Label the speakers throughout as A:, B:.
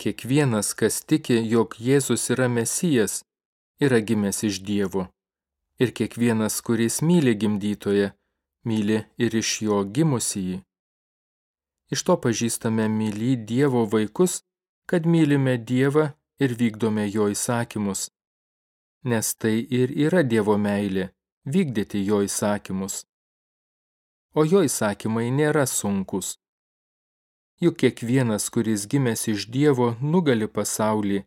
A: Kiekvienas, kas tiki, jog Jėzus yra Mesijas, yra gimęs iš Dievo. Ir kiekvienas, kuris myli gimdytoje, myli ir iš jo gimusįjį. Iš to pažįstame myly Dievo vaikus, kad mylime Dievą ir vykdome jo įsakymus. Nes tai ir yra Dievo meilė – vykdyti jo įsakymus. O jo įsakymai nėra sunkus. Juk kiekvienas, kuris gimęs iš Dievo, nugali pasaulį.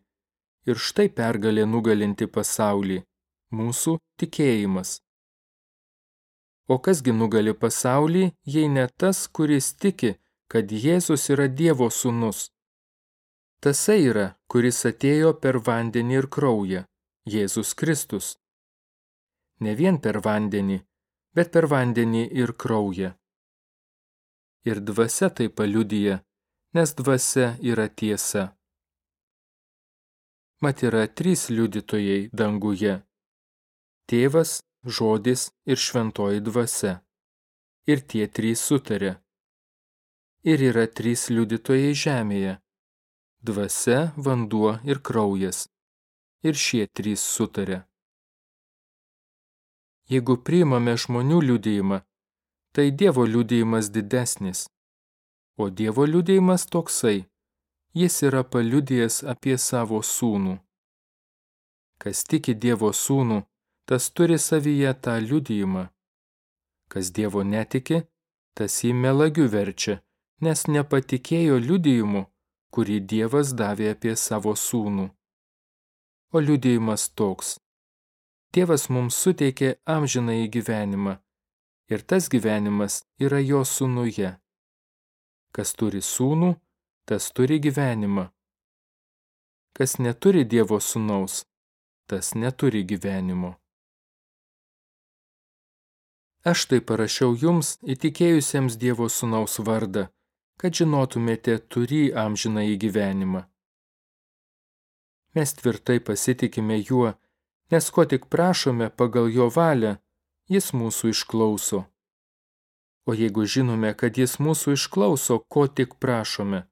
A: Ir štai pergalė nugalinti pasaulį – mūsų tikėjimas. O kasgi nugali pasaulį, jei ne tas, kuris tiki, kad Jėzus yra Dievo sūnus? Tasai yra, kuris atėjo per vandenį ir kraują – Jėzus Kristus. Ne vien per vandenį, bet per vandenį ir kraują. Ir dvasia tai paliudyja, nes dvasia yra tiesa. Mat yra trys liudytojai danguje – tėvas, žodis ir šventoji dvasia. Ir tie trys sutarė. Ir yra trys liudytojai žemėje dvasia, vanduo ir kraujas. Ir šie trys sutarė. Jeigu priimame žmonių liudėjimą, tai Dievo liudėjimas didesnis. O Dievo liudėjimas toksai, jis yra paliudėjęs apie savo sūnų. Kas tiki Dievo sūnų, tas turi savyje tą liudėjimą. Kas Dievo netiki, tas jį melagiu verčia, nes nepatikėjo liudėjimu, kurį Dievas davė apie savo sūnų. O liudėjimas toks. Dievas mums suteikė amžiną į gyvenimą, ir tas gyvenimas yra jo sūnuje. Kas turi sūnų, tas turi gyvenimą. Kas neturi Dievo sūnaus, tas neturi gyvenimo. Aš tai parašiau jums įtikėjusiems Dievo sūnaus vardą, kad žinotumėte turį amžiną į gyvenimą. Mes tvirtai pasitikime juo, nes ko tik prašome pagal jo valią, jis mūsų išklauso. O jeigu žinome, kad jis mūsų išklauso, ko tik prašome,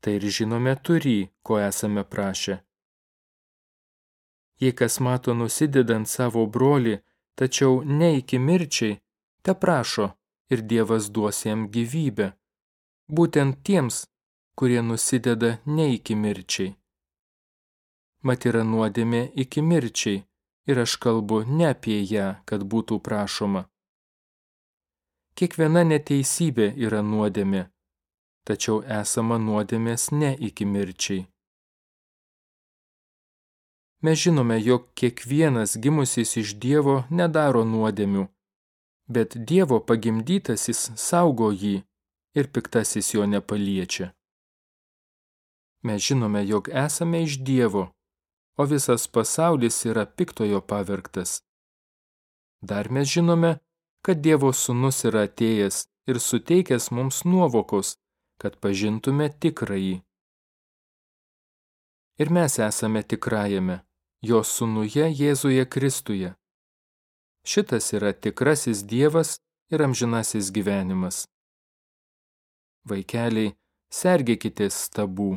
A: tai ir žinome turį, ko esame prašę. Jei kas mato nusidedant savo brolį, tačiau ne iki mirčiai, te prašo ir Dievas duos jam gyvybę būtent tiems, kurie nusideda ne iki mirčiai. Mat yra nuodėmė iki mirčiai ir aš kalbu ne apie ją, kad būtų prašoma. Kiekviena neteisybė yra nuodėmė, tačiau esama nuodėmės ne iki mirčiai. Mes žinome, jog kiekvienas gimusis iš Dievo nedaro nuodėmių, bet Dievo pagimdytasis saugo jį ir piktasis jo nepaliečia. Mes žinome, jog esame iš Dievo, o visas pasaulis yra piktojo pavergtas. Dar mes žinome, kad Dievo sūnus yra atėjęs ir suteikęs mums nuovokos, kad pažintume tikrąjį. Ir mes esame tikrajame, jo sūnuje Jėzuje Kristuje. Šitas yra tikrasis Dievas ir amžinasis gyvenimas. Vaikeliai, sergėkitės stabų.